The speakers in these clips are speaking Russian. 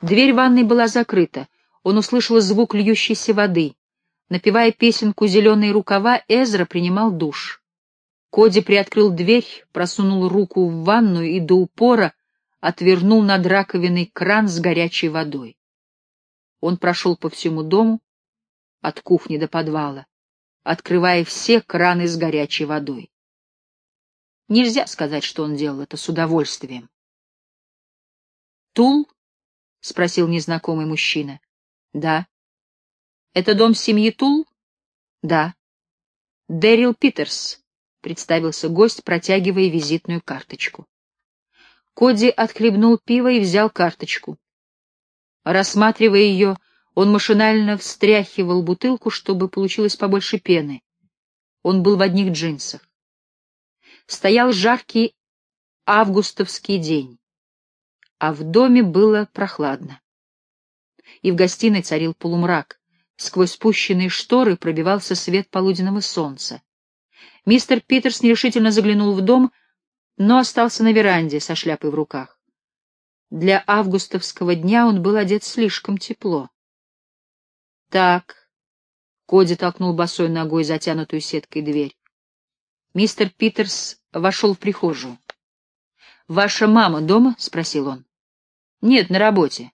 Дверь ванной была закрыта. Он услышал звук льющейся воды. Напевая песенку «Зеленые рукава», Эзра принимал душ. Коди приоткрыл дверь, просунул руку в ванную и до упора отвернул над раковиной кран с горячей водой. Он прошел по всему дому, от кухни до подвала, открывая все краны с горячей водой. Нельзя сказать, что он делал это с удовольствием. «Тул?» — спросил незнакомый мужчина. «Да». «Это дом семьи Тул?» «Да». «Дэрил Питерс», — представился гость, протягивая визитную карточку. Коди отхлебнул пиво и взял карточку. Рассматривая ее, он машинально встряхивал бутылку, чтобы получилось побольше пены. Он был в одних джинсах. Стоял жаркий августовский день, а в доме было прохладно. И в гостиной царил полумрак. Сквозь спущенные шторы пробивался свет полуденного солнца. Мистер Питерс нерешительно заглянул в дом, но остался на веранде со шляпой в руках. Для августовского дня он был одет слишком тепло. «Так», — Коди толкнул босой ногой затянутую сеткой дверь. Мистер Питерс вошел в прихожую. «Ваша мама дома?» — спросил он. «Нет, на работе».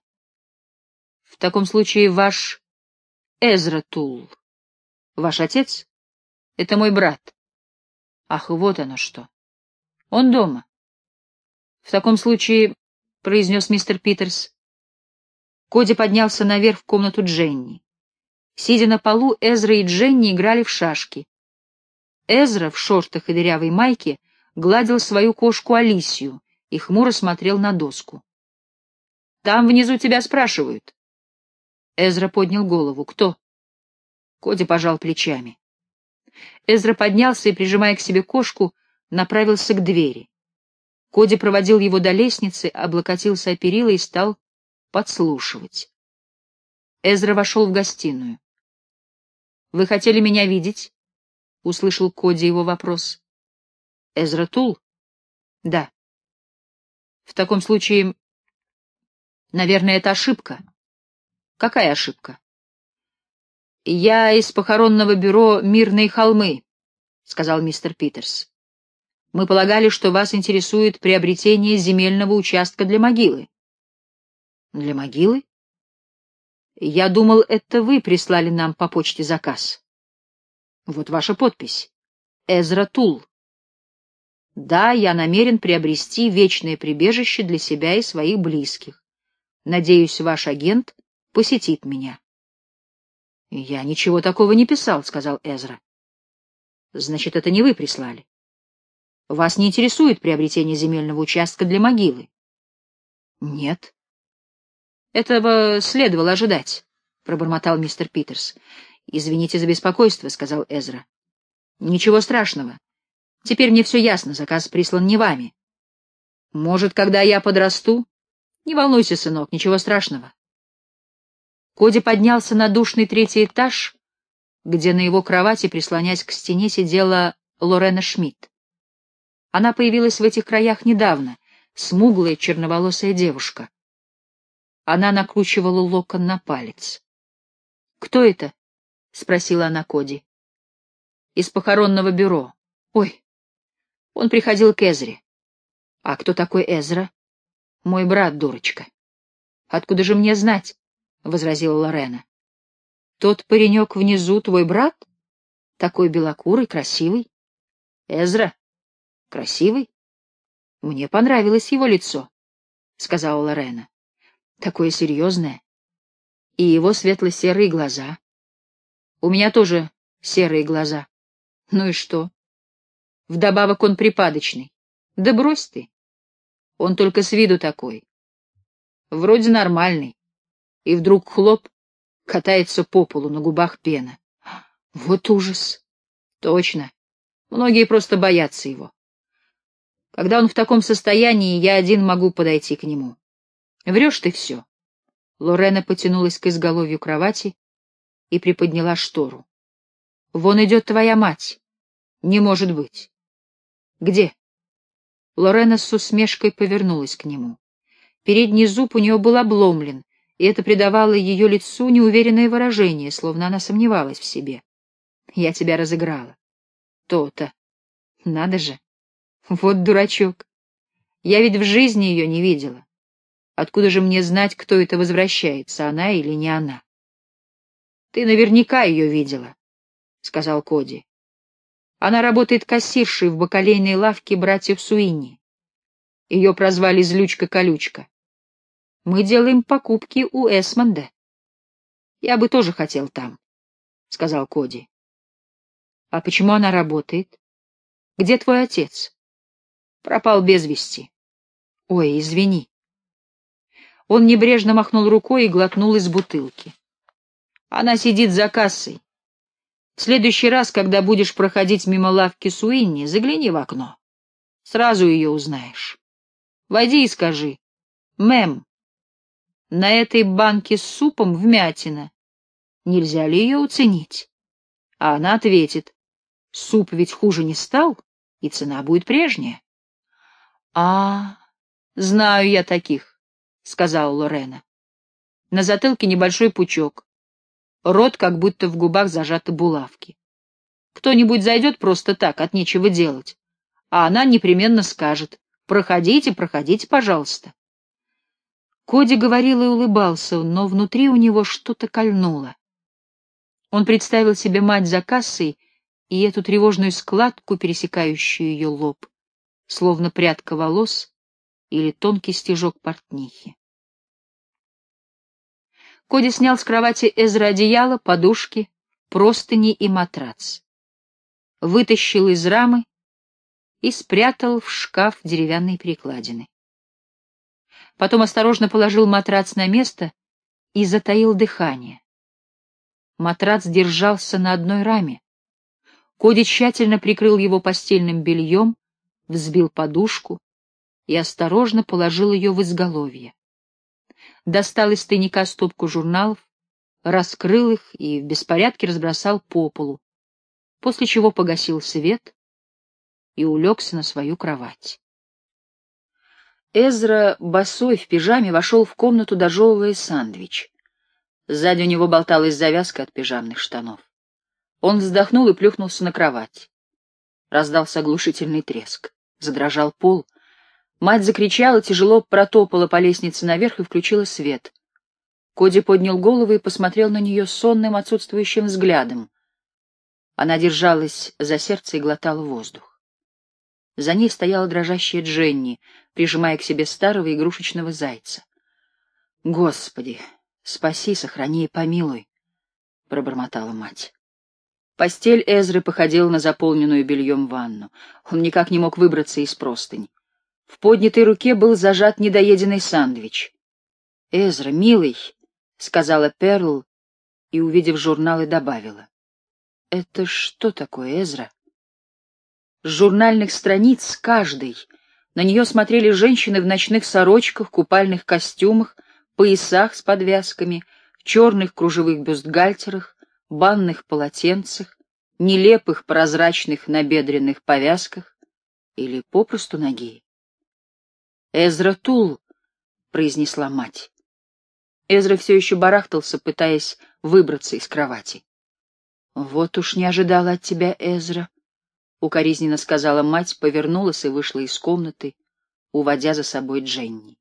«В таком случае ваш Эзра Тул. Ваш отец? Это мой брат». «Ах, вот оно что. Он дома». «В таком случае», — произнес мистер Питерс. Коди поднялся наверх в комнату Дженни. Сидя на полу, Эзра и Дженни играли в шашки. Эзра в шортах и дырявой майке гладил свою кошку Алисию и хмуро смотрел на доску. «Там внизу тебя спрашивают». Эзра поднял голову. «Кто?» Коди пожал плечами. Эзра поднялся и, прижимая к себе кошку, направился к двери. Коди проводил его до лестницы, облокотился о перила и стал подслушивать. Эзра вошел в гостиную. «Вы хотели меня видеть?» — услышал Коди его вопрос. «Эзра Тул?» «Да». «В таком случае, наверное, это ошибка». «Какая ошибка?» «Я из похоронного бюро «Мирные холмы», — сказал мистер Питерс. «Мы полагали, что вас интересует приобретение земельного участка для могилы». «Для могилы?» «Я думал, это вы прислали нам по почте заказ». Вот ваша подпись. Эзра Тул. Да, я намерен приобрести вечное прибежище для себя и своих близких. Надеюсь, ваш агент посетит меня. Я ничего такого не писал, сказал Эзра. Значит, это не вы прислали. Вас не интересует приобретение земельного участка для могилы? Нет. Этого следовало ожидать, пробормотал мистер Питерс. «Извините за беспокойство», — сказал Эзра. «Ничего страшного. Теперь мне все ясно, заказ прислан не вами. Может, когда я подрасту? Не волнуйся, сынок, ничего страшного». Коди поднялся на душный третий этаж, где на его кровати, прислонясь к стене, сидела Лорена Шмидт. Она появилась в этих краях недавно, смуглая черноволосая девушка. Она накручивала локон на палец. «Кто это?» — спросила она Коди. «Из похоронного бюро. Ой, он приходил к Эзре». «А кто такой Эзра?» «Мой брат, дурочка». «Откуда же мне знать?» — возразила Лорена. «Тот паренек внизу твой брат? Такой белокурый, красивый?» «Эзра? Красивый?» «Мне понравилось его лицо», — сказала Лорена. «Такое серьезное. И его светло-серые глаза. У меня тоже серые глаза. Ну и что? Вдобавок он припадочный. Да брось ты. Он только с виду такой. Вроде нормальный. И вдруг хлоп, катается по полу, на губах пена. Вот ужас. Точно. Многие просто боятся его. Когда он в таком состоянии, я один могу подойти к нему. Врешь ты все. Лорена потянулась к изголовью кровати и приподняла штору. — Вон идет твоя мать. Не может быть. — Где? Лорена с усмешкой повернулась к нему. Передний зуб у нее был обломлен, и это придавало ее лицу неуверенное выражение, словно она сомневалась в себе. «Я тебя разыграла». «То-то. Надо же. Вот дурачок. Я ведь в жизни ее не видела. Откуда же мне знать, кто это возвращается, она или не она?» «Ты наверняка ее видела», — сказал Коди. «Она работает кассиршей в бакалейной лавке братьев Суини. Ее прозвали Злючка-колючка. Мы делаем покупки у Эсмонда. Я бы тоже хотел там, — сказал Коди. А почему она работает? Где твой отец? Пропал без вести. Ой, извини. Он небрежно махнул рукой и глотнул из бутылки. Она сидит за кассой. В следующий раз, когда будешь проходить мимо лавки Суинни, загляни в окно. Сразу ее узнаешь. Войди и скажи. Мэм, на этой банке с супом вмятина. Нельзя ли ее уценить? А она ответит, суп ведь хуже не стал, и цена будет прежняя. — А, знаю я таких, — сказала Лорена. На затылке небольшой пучок. Рот как будто в губах зажаты булавки. Кто-нибудь зайдет просто так, от нечего делать, а она непременно скажет «Проходите, проходите, пожалуйста». Коди говорил и улыбался, но внутри у него что-то кольнуло. Он представил себе мать за кассой и эту тревожную складку, пересекающую ее лоб, словно прядка волос или тонкий стежок портнихи. Коди снял с кровати Эзра одеяло, подушки, простыни и матрац. Вытащил из рамы и спрятал в шкаф деревянные перекладины. Потом осторожно положил матрац на место и затаил дыхание. Матрац держался на одной раме. Коди тщательно прикрыл его постельным бельем, взбил подушку и осторожно положил ее в изголовье. Достал из тайника стопку журналов, раскрыл их и в беспорядке разбросал по полу, после чего погасил свет и улегся на свою кровать. Эзра, босой в пижаме, вошел в комнату, дожевывая сандвич. Сзади у него болталась завязка от пижамных штанов. Он вздохнул и плюхнулся на кровать. Раздался оглушительный треск. Задрожал пол. Мать закричала, тяжело протопала по лестнице наверх и включила свет. Коди поднял голову и посмотрел на нее сонным, отсутствующим взглядом. Она держалась за сердце и глотала воздух. За ней стояла дрожащая Дженни, прижимая к себе старого игрушечного зайца. «Господи, спаси, сохрани и помилуй!» — пробормотала мать. Постель Эзры походила на заполненную бельем ванну. Он никак не мог выбраться из простынь. В поднятой руке был зажат недоеденный сандвич. «Эзра, милый!» — сказала Перл и, увидев журналы, добавила. «Это что такое, Эзра?» С журнальных страниц каждый на нее смотрели женщины в ночных сорочках, купальных костюмах, поясах с подвязками, в черных кружевых бюстгальтерах, банных полотенцах, нелепых прозрачных набедренных повязках или попросту ноги. «Эзра Тул», — произнесла мать. Эзра все еще барахтался, пытаясь выбраться из кровати. «Вот уж не ожидала от тебя, Эзра», — укоризненно сказала мать, повернулась и вышла из комнаты, уводя за собой Дженни.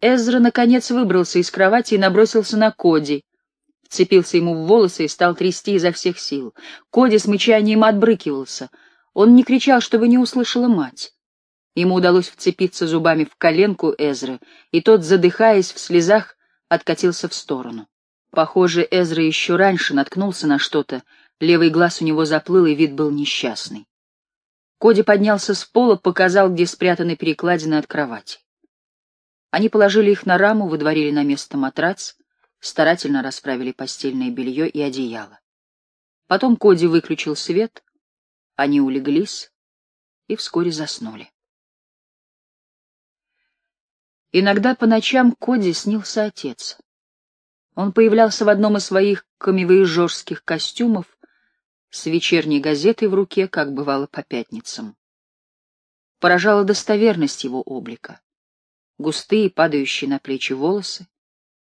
Эзра, наконец, выбрался из кровати и набросился на Коди, вцепился ему в волосы и стал трясти изо всех сил. Коди с мычанием отбрыкивался. Он не кричал, чтобы не услышала мать. Ему удалось вцепиться зубами в коленку Эзры, и тот, задыхаясь в слезах, откатился в сторону. Похоже, Эзра еще раньше наткнулся на что-то, Левый глаз у него заплыл, и вид был несчастный. Коди поднялся с пола, показал, где спрятаны перекладины от кровати. Они положили их на раму, выдворили на место матрац, старательно расправили постельное белье и одеяло. Потом Коди выключил свет, они улеглись и вскоре заснули. Иногда по ночам Коди снился отец. Он появлялся в одном из своих камевоежорских костюмов с вечерней газетой в руке, как бывало по пятницам. Поражала достоверность его облика. Густые, падающие на плечи волосы,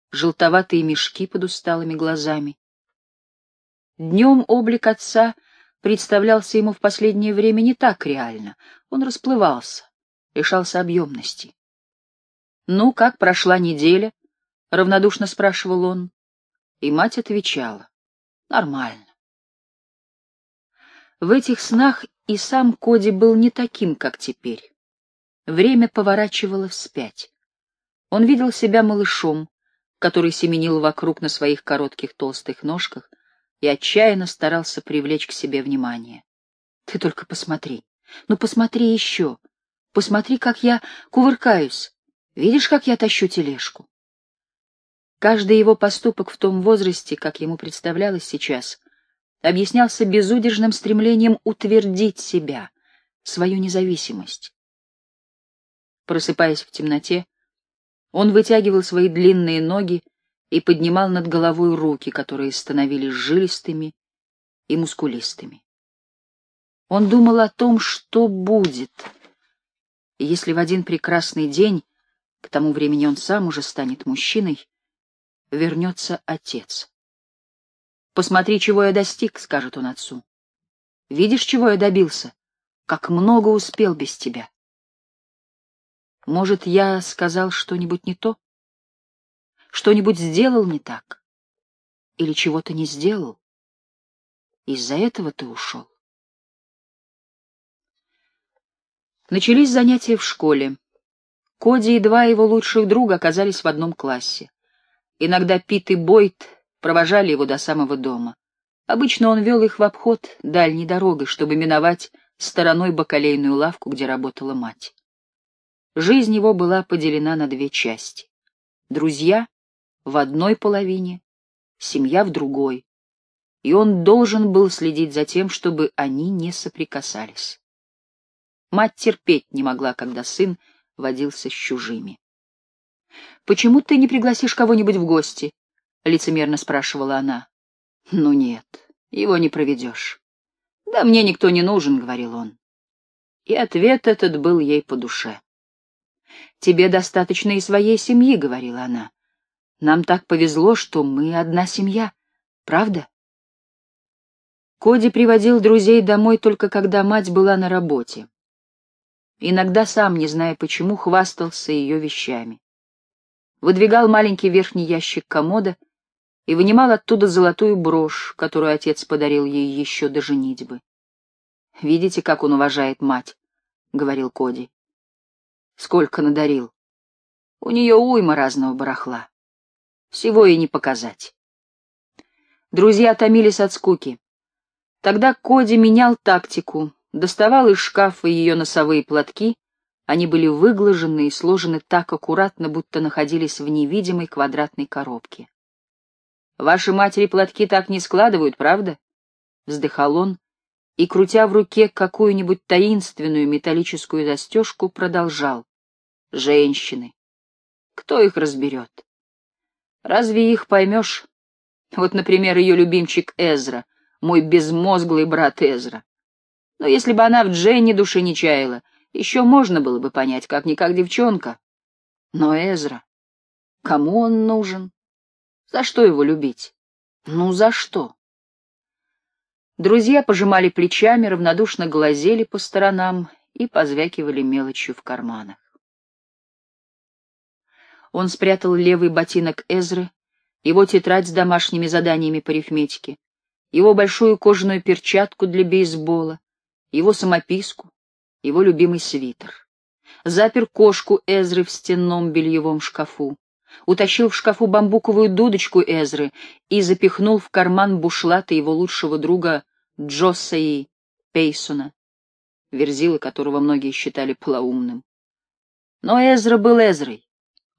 желтоватые мешки под усталыми глазами. Днем облик отца представлялся ему в последнее время не так реально. Он расплывался, лишался объемности. «Ну, как прошла неделя?» — равнодушно спрашивал он. И мать отвечала. «Нормально». В этих снах и сам Коди был не таким, как теперь. Время поворачивало вспять. Он видел себя малышом, который семенил вокруг на своих коротких толстых ножках и отчаянно старался привлечь к себе внимание. Ты только посмотри, ну посмотри еще, посмотри, как я кувыркаюсь, видишь, как я тащу тележку. Каждый его поступок в том возрасте, как ему представлялось сейчас, объяснялся безудержным стремлением утвердить себя, свою независимость. Просыпаясь в темноте, он вытягивал свои длинные ноги и поднимал над головой руки, которые становились жилистыми и мускулистыми. Он думал о том, что будет, если в один прекрасный день, к тому времени он сам уже станет мужчиной, вернется отец. «Посмотри, чего я достиг», — скажет он отцу. «Видишь, чего я добился? Как много успел без тебя». Может, я сказал что-нибудь не то? Что-нибудь сделал не так? Или чего-то не сделал? Из-за этого ты ушел. Начались занятия в школе. Коди и два его лучших друга оказались в одном классе. Иногда Пит и Бойт провожали его до самого дома. Обычно он вел их в обход дальней дорогой, чтобы миновать стороной бакалейную лавку, где работала мать. Жизнь его была поделена на две части. Друзья в одной половине, семья в другой, и он должен был следить за тем, чтобы они не соприкасались. Мать терпеть не могла, когда сын водился с чужими. «Почему ты не пригласишь кого-нибудь в гости?» — лицемерно спрашивала она. «Ну нет, его не проведешь». «Да мне никто не нужен», — говорил он. И ответ этот был ей по душе. Тебе достаточно и своей семьи, — говорила она. Нам так повезло, что мы одна семья. Правда? Коди приводил друзей домой только когда мать была на работе. Иногда сам, не зная почему, хвастался ее вещами. Выдвигал маленький верхний ящик комода и вынимал оттуда золотую брошь, которую отец подарил ей еще до женитьбы. «Видите, как он уважает мать», — говорил Коди сколько надарил. У нее уйма разного барахла. Всего и не показать. Друзья томились от скуки. Тогда Коди менял тактику, доставал из шкафа ее носовые платки, они были выглажены и сложены так аккуратно, будто находились в невидимой квадратной коробке. «Ваши матери платки так не складывают, правда?» — вздыхал он, и, крутя в руке какую-нибудь таинственную металлическую застежку, продолжал. «Женщины. Кто их разберет? Разве их поймешь? Вот, например, ее любимчик Эзра, мой безмозглый брат Эзра. Но если бы она в Дженни души не чаяла, еще можно было бы понять, как-никак девчонка. Но Эзра, кому он нужен? За что его любить? Ну, за что? Друзья пожимали плечами, равнодушно глазели по сторонам и позвякивали мелочью в карманах. Он спрятал левый ботинок Эзры, его тетрадь с домашними заданиями по арифметике, его большую кожаную перчатку для бейсбола, его самописку, его любимый свитер. Запер кошку Эзры в стенном бельевом шкафу, утащил в шкафу бамбуковую дудочку Эзры и запихнул в карман бушлата его лучшего друга Джосаи Пейсона, верзила которого многие считали полоумным. Но Эзра был Эзрой.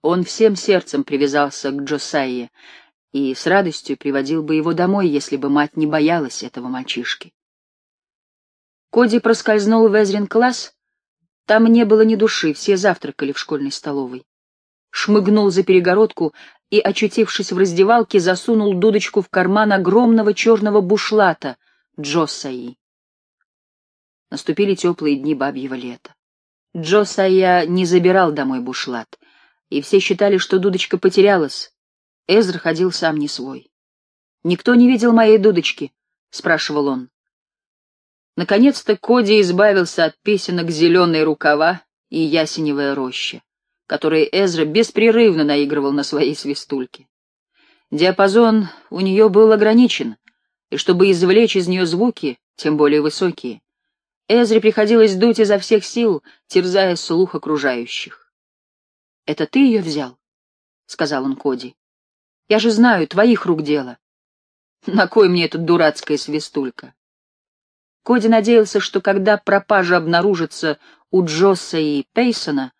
Он всем сердцем привязался к Джосайе и с радостью приводил бы его домой, если бы мать не боялась этого мальчишки. Коди проскользнул в Эзрин класс. Там не было ни души, все завтракали в школьной столовой шмыгнул за перегородку и, очутившись в раздевалке, засунул дудочку в карман огромного черного бушлата Джосаи. Наступили теплые дни бабьего лета. Джосая не забирал домой бушлат, и все считали, что дудочка потерялась, Эзра ходил сам не свой. «Никто не видел моей дудочки?» — спрашивал он. Наконец-то Коди избавился от песенок «Зеленые рукава» и «Ясеневая роща», которые Эзра беспрерывно наигрывал на своей свистульке. Диапазон у нее был ограничен, и чтобы извлечь из нее звуки, тем более высокие, Эзре приходилось дуть изо всех сил, терзая слух окружающих. — Это ты ее взял? — сказал он Коди. — Я же знаю, твоих рук дело. На кой мне эта дурацкая свистулька? Коди надеялся, что когда пропажа обнаружится у Джосса и Пейсона,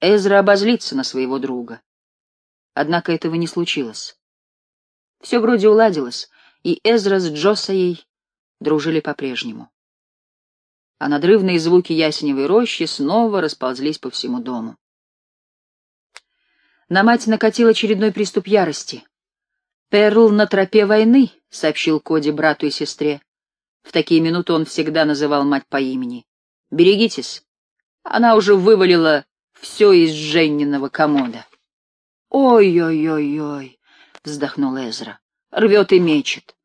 Эзра обозлится на своего друга. Однако этого не случилось. Все вроде уладилось, и Эзра с Джоссой дружили по-прежнему а надрывные звуки ясеневой рощи снова расползлись по всему дому. На мать накатил очередной приступ ярости. «Перл на тропе войны», — сообщил Коди брату и сестре. В такие минуты он всегда называл мать по имени. «Берегитесь, она уже вывалила все из Женниного комода». «Ой-ой-ой-ой», — вздохнул Эзра, — «рвет и мечет».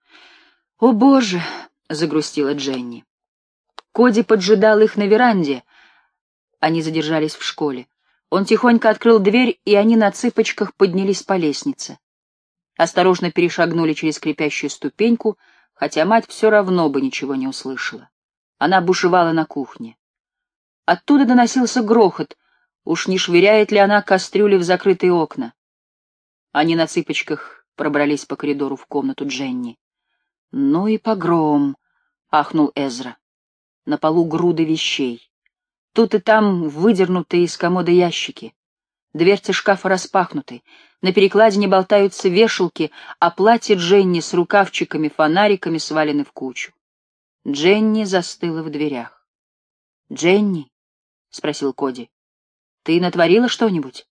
«О, Боже!» — загрустила Дженни. Коди поджидал их на веранде. Они задержались в школе. Он тихонько открыл дверь, и они на цыпочках поднялись по лестнице. Осторожно перешагнули через скрипящую ступеньку, хотя мать все равно бы ничего не услышала. Она бушевала на кухне. Оттуда доносился грохот, уж не швыряет ли она кастрюли в закрытые окна. Они на цыпочках пробрались по коридору в комнату Дженни. «Ну и погром!» — ахнул Эзра на полу груды вещей. Тут и там выдернутые из комода ящики. Дверцы шкафа распахнуты, на перекладине болтаются вешалки, а платье Дженни с рукавчиками, фонариками свалены в кучу. Дженни застыла в дверях. «Дженни?» — спросил Коди. «Ты натворила что-нибудь?»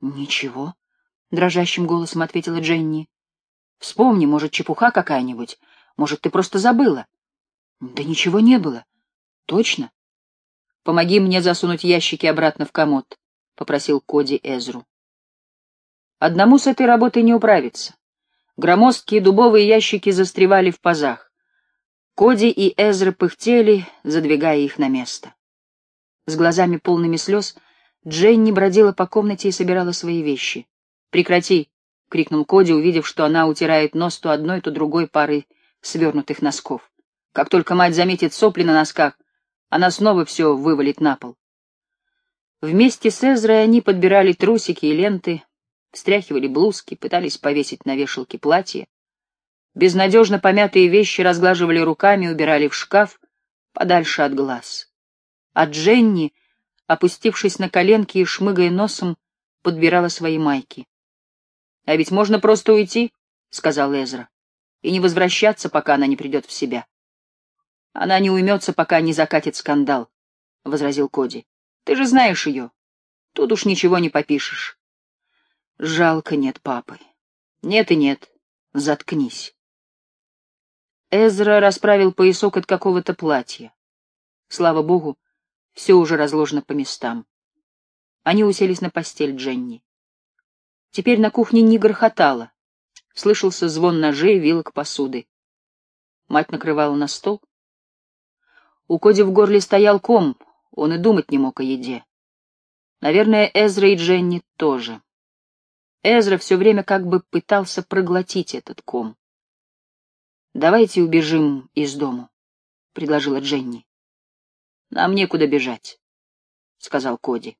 «Ничего», — дрожащим голосом ответила Дженни. «Вспомни, может, чепуха какая-нибудь. Может, ты просто забыла?» «Да ничего не было. Точно? Помоги мне засунуть ящики обратно в комод, — попросил Коди Эзру. Одному с этой работой не управиться. Громоздкие дубовые ящики застревали в пазах. Коди и Эзра пыхтели, задвигая их на место. С глазами полными слез Дженни бродила по комнате и собирала свои вещи. «Прекрати!» — крикнул Коди, увидев, что она утирает нос то одной, то другой парой свернутых носков. Как только мать заметит сопли на носках, она снова все вывалит на пол. Вместе с Эзрой они подбирали трусики и ленты, встряхивали блузки, пытались повесить на вешалке платье. Безнадежно помятые вещи разглаживали руками, убирали в шкаф, подальше от глаз. А Дженни, опустившись на коленки и шмыгая носом, подбирала свои майки. — А ведь можно просто уйти, — сказал Эзра, — и не возвращаться, пока она не придет в себя. Она не уймется, пока не закатит скандал, — возразил Коди. — Ты же знаешь ее. Тут уж ничего не попишешь. Жалко нет папы. Нет и нет. Заткнись. Эзра расправил поясок от какого-то платья. Слава богу, все уже разложено по местам. Они уселись на постель Дженни. Теперь на кухне не грохотало. Слышался звон ножей, вилок, посуды. Мать накрывала на стол, у Коди в горле стоял ком, он и думать не мог о еде. Наверное, Эзра и Дженни тоже. Эзра все время как бы пытался проглотить этот ком. «Давайте убежим из дому», — предложила Дженни. «Нам некуда бежать», — сказал Коди.